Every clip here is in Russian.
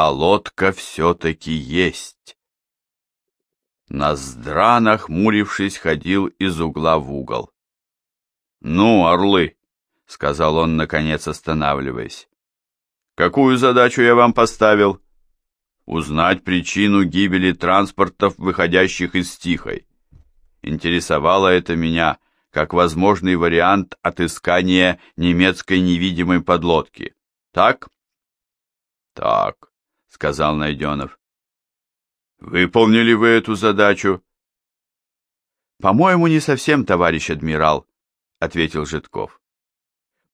а лодка все-таки есть. Ноздра, нахмурившись, ходил из угла в угол. «Ну, орлы!» — сказал он, наконец останавливаясь. «Какую задачу я вам поставил?» «Узнать причину гибели транспортов, выходящих из Тихой. Интересовало это меня как возможный вариант отыскания немецкой невидимой подлодки. Так?» «Так», — сказал Найденов. Выполнили вы эту задачу? По-моему, не совсем, товарищ адмирал, ответил Житков.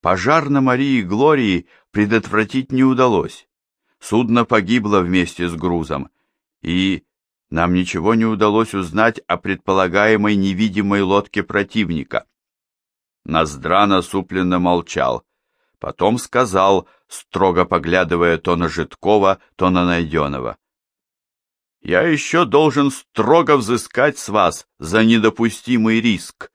Пожар на Марии Глории предотвратить не удалось. Судно погибло вместе с грузом, и нам ничего не удалось узнать о предполагаемой невидимой лодке противника. Ноздра насупленно молчал, потом сказал, строго поглядывая то на Житкова, то на Найденова я еще должен строго взыскать с вас за недопустимый риск.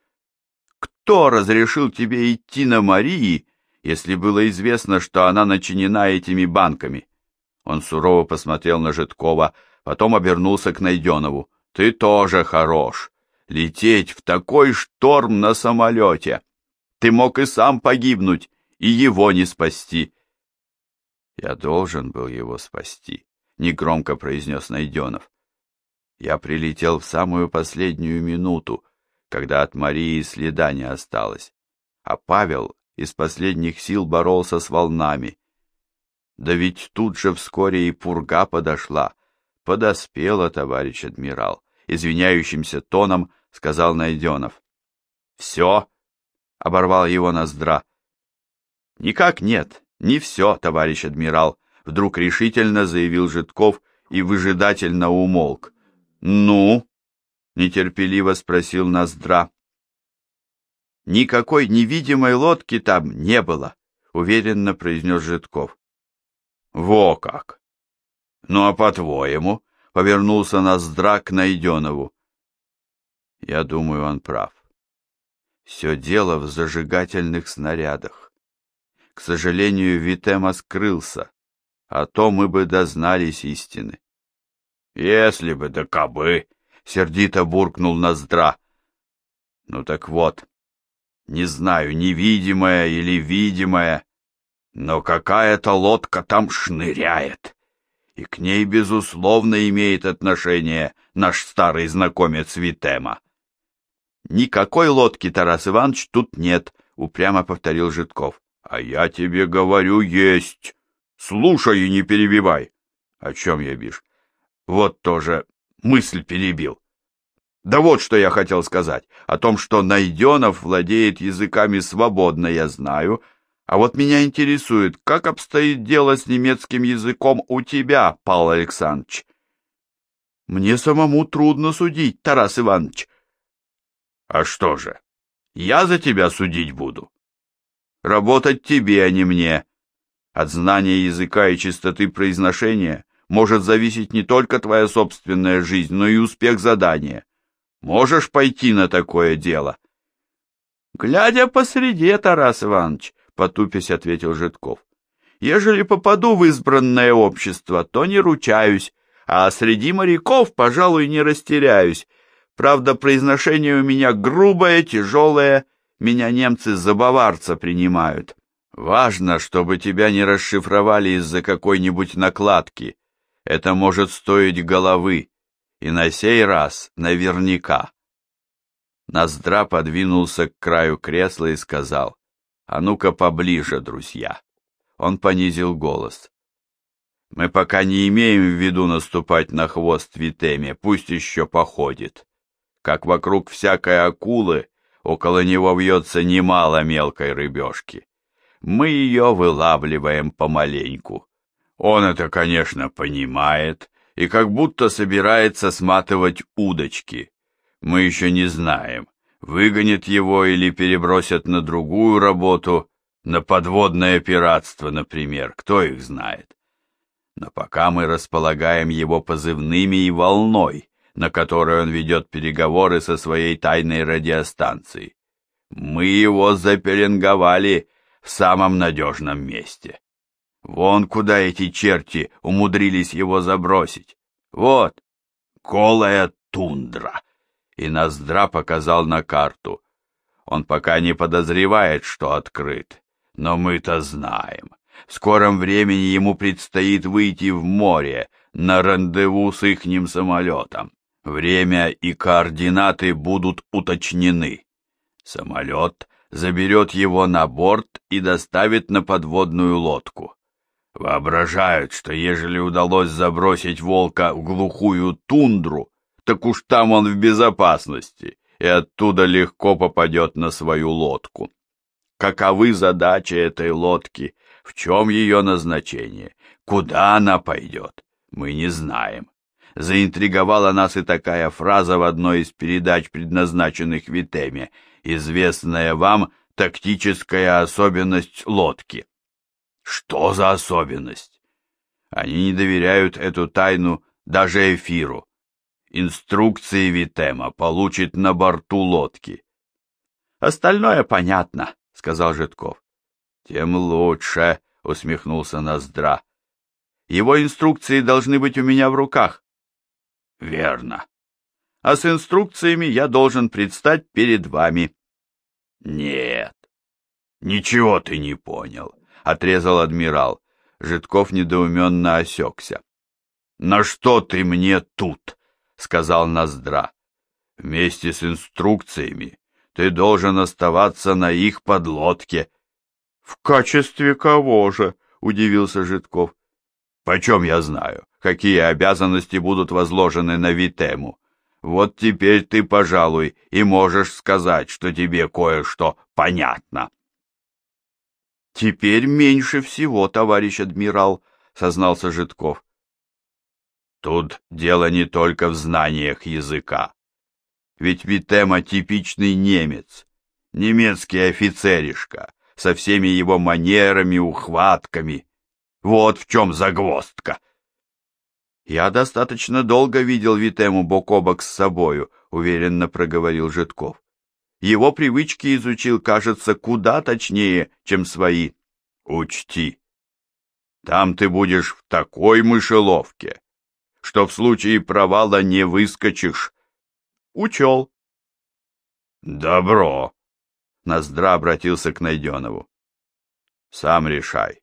Кто разрешил тебе идти на Марии, если было известно, что она начинена этими банками? Он сурово посмотрел на Житкова, потом обернулся к Найденову. Ты тоже хорош. Лететь в такой шторм на самолете. Ты мог и сам погибнуть, и его не спасти. Я должен был его спасти негромко произнес Найденов. Я прилетел в самую последнюю минуту, когда от Марии следа не осталось, а Павел из последних сил боролся с волнами. Да ведь тут же вскоре и пурга подошла. Подоспела, товарищ адмирал, извиняющимся тоном сказал Найденов. Все? оборвал его Ноздра. Никак нет, не все, товарищ адмирал, вдруг решительно заявил Житков и выжидательно умолк. «Ну?» — нетерпеливо спросил Ноздра. «Никакой невидимой лодки там не было», — уверенно произнес Житков. «Во как! Ну а по-твоему?» — повернулся Ноздра к Найденову. «Я думаю, он прав. Все дело в зажигательных снарядах. К сожалению, Витема скрылся а то мы бы дознались истины. Если бы да кабы, сердито буркнул Ноздра. Ну так вот, не знаю, невидимая или видимая, но какая-то лодка там шныряет, и к ней, безусловно, имеет отношение наш старый знакомец Витема. Никакой лодки, Тарас Иванович, тут нет, упрямо повторил Житков. А я тебе говорю, есть. Слушай и не перебивай. О чем я, бишь? Вот тоже мысль перебил. Да вот что я хотел сказать. О том, что Найденов владеет языками свободно, я знаю. А вот меня интересует, как обстоит дело с немецким языком у тебя, Павел Александрович? Мне самому трудно судить, Тарас Иванович. А что же, я за тебя судить буду. Работать тебе, а не мне. От знания языка и чистоты произношения может зависеть не только твоя собственная жизнь, но и успех задания. Можешь пойти на такое дело? Глядя по среде, Тарас Иванович, потупясь ответил Житков. Ежели попаду в избранное общество, то не ручаюсь, а среди моряков, пожалуй, не растеряюсь. Правда, произношение у меня грубое, тяжелое, меня немцы за баварца принимают. Важно, чтобы тебя не расшифровали из-за какой-нибудь накладки. Это может стоить головы. И на сей раз наверняка. Ноздра подвинулся к краю кресла и сказал, «А ну-ка поближе, друзья». Он понизил голос. «Мы пока не имеем в виду наступать на хвост Витеме, пусть еще походит. Как вокруг всякой акулы, около него вьется немало мелкой рыбешки мы ее вылавливаем помаленьку. Он это, конечно, понимает и как будто собирается сматывать удочки. Мы еще не знаем, выгонят его или перебросят на другую работу, на подводное пиратство, например, кто их знает. Но пока мы располагаем его позывными и волной, на которой он ведет переговоры со своей тайной радиостанцией. Мы его запеленговали в самом надежном месте. Вон куда эти черти умудрились его забросить. Вот, голая тундра. И Ноздра показал на карту. Он пока не подозревает, что открыт. Но мы-то знаем. В скором времени ему предстоит выйти в море на рандеву с ихним самолетом. Время и координаты будут уточнены. Самолет заберет его на борт и доставит на подводную лодку. Воображают, что ежели удалось забросить волка в глухую тундру, так уж там он в безопасности и оттуда легко попадет на свою лодку. Каковы задачи этой лодки, в чем ее назначение, куда она пойдет, мы не знаем. Заинтриговала нас и такая фраза в одной из передач, предназначенных Витеме, известная вам тактическая особенность лодки. Что за особенность? Они не доверяют эту тайну даже эфиру. Инструкции Витема получит на борту лодки. Остальное понятно, сказал Житков. Тем лучше, усмехнулся Ноздра. Его инструкции должны быть у меня в руках. Верно. А с инструкциями я должен предстать перед вами. Нет. Ничего ты не понял отрезал адмирал. Житков недоуменно осекся. «На что ты мне тут?» — сказал Ноздра. «Вместе с инструкциями ты должен оставаться на их подлодке». «В качестве кого же?» — удивился Житков. «Почем я знаю, какие обязанности будут возложены на Витему? Вот теперь ты, пожалуй, и можешь сказать, что тебе кое-что понятно». Теперь меньше всего, товарищ адмирал, сознался Житков. Тут дело не только в знаниях языка. Ведь Витема типичный немец, немецкий офицеришка, со всеми его манерами, ухватками. Вот в чем загвоздка. Я достаточно долго видел Витему бок о бок с собою, уверенно проговорил Житков. Его привычки изучил, кажется, куда точнее, чем свои. Учти, там ты будешь в такой мышеловке, что в случае провала не выскочишь. Учел. Добро. Ноздра обратился к Найденову. Сам решай.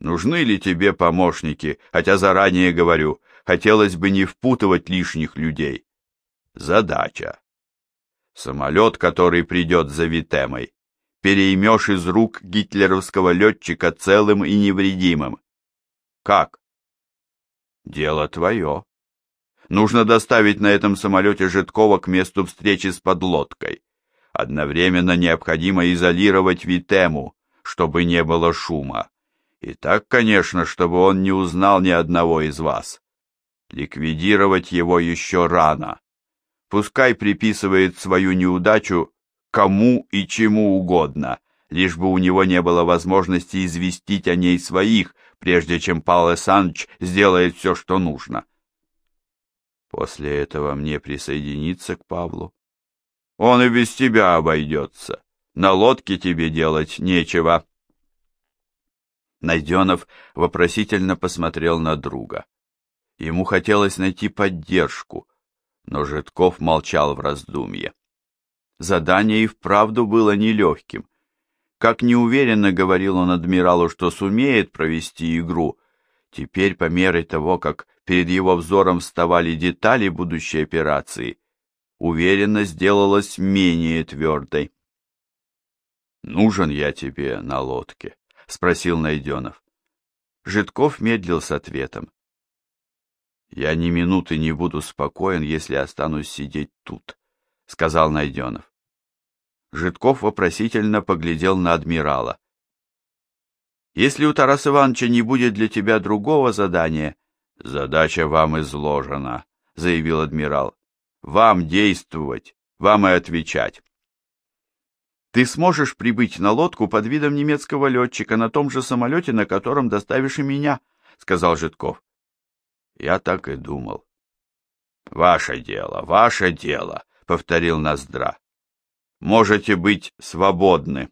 Нужны ли тебе помощники, хотя заранее говорю, хотелось бы не впутывать лишних людей. Задача Самолет, который придет за Витемой, переймешь из рук гитлеровского летчика целым и невредимым. Как? Дело твое. Нужно доставить на этом самолете Житкова к месту встречи с подлодкой. Одновременно необходимо изолировать Витему, чтобы не было шума. И так, конечно, чтобы он не узнал ни одного из вас. Ликвидировать его еще рано. Пускай приписывает свою неудачу кому и чему угодно, лишь бы у него не было возможности известить о ней своих, прежде чем Павел Санч сделает все, что нужно. После этого мне присоединиться к Павлу. Он и без тебя обойдется. На лодке тебе делать нечего. Найденов вопросительно посмотрел на друга. Ему хотелось найти поддержку, но Житков молчал в раздумье. Задание и вправду было нелегким. Как неуверенно говорил он адмиралу, что сумеет провести игру, теперь по мере того, как перед его взором вставали детали будущей операции, уверенность сделалась менее твердой. «Нужен я тебе на лодке?» — спросил Найденов. Житков медлил с ответом. «Я ни минуты не буду спокоен, если останусь сидеть тут», — сказал Найденов. Житков вопросительно поглядел на адмирала. «Если у Тараса Ивановича не будет для тебя другого задания...» «Задача вам изложена», — заявил адмирал. «Вам действовать, вам и отвечать». «Ты сможешь прибыть на лодку под видом немецкого летчика на том же самолете, на котором доставишь и меня», — сказал Житков. Я так и думал. Ваше дело, ваше дело, повторил Ноздра. Можете быть свободны.